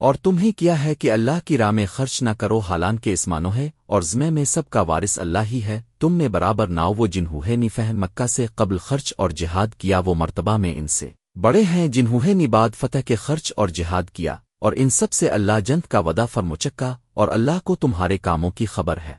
اور تمہیں کیا ہے کہ اللہ کی راہ میں خرچ نہ کرو، حالان کے اسمانو ہے، اور زمے میں سب کا وارث اللہ ہی ہے۔ تم میں برابر ناؤ وہ جنہوں ہے فہم مکہ سے قبل خرچ اور جہاد کیا وہ مرتبہ میں ان سے۔ بڑے ہیں جنہوں نی بعد فتح کے خرچ اور جہاد کیا، اور ان سب سے اللہ جنت کا ودا فرمچکا اور اللہ کو تمہارے کاموں کی خبر ہے۔